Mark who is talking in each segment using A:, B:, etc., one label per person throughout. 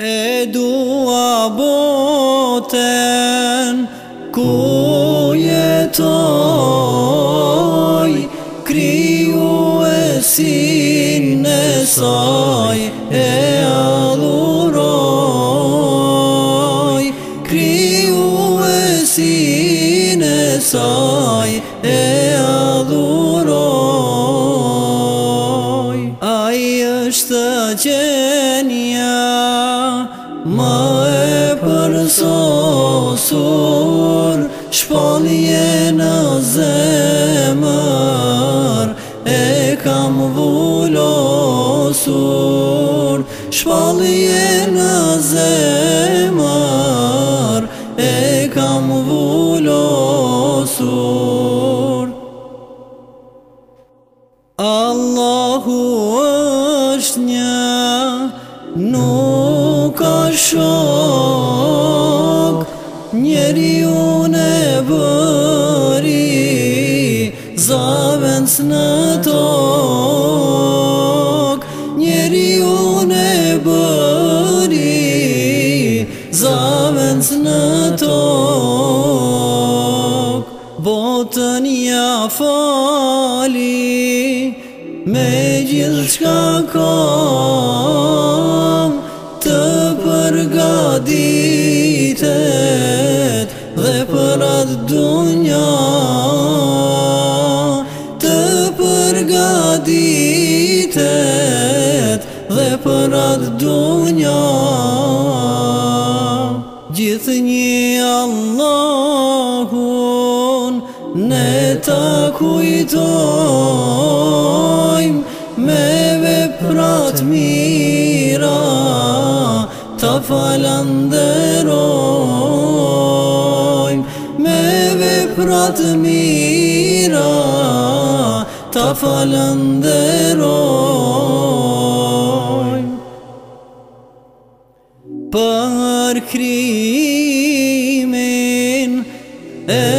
A: E dua boten ku jetoj Kriju e sin nësaj e adhuroj Kriju e sin e adhuroj zgadzenia Małe parsosur Szpalie na zemar Ekam vulosur Szpalie na zemar Ekam vulosur Allahu një nuk a shok Njeri unë e bëri zavens në tok Njeri unë e bëri zavens në tok Botën ja fali Me gjithë qka kam Të përgaditet Dhe për atë dunja Të përgaditet Dhe për atë dunja Gjithë një Ne ta kujtojmë me veprat mira Ta falanderojmë me veprat mira Ta falanderojmë Për krimin e mështë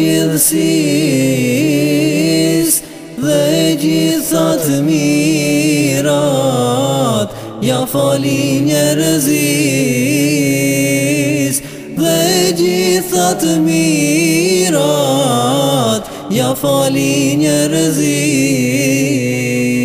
A: gjithësis Dhe gjithat mirat Ja fali njerëzis Dhe gjithat mirat Ja fali njerëzis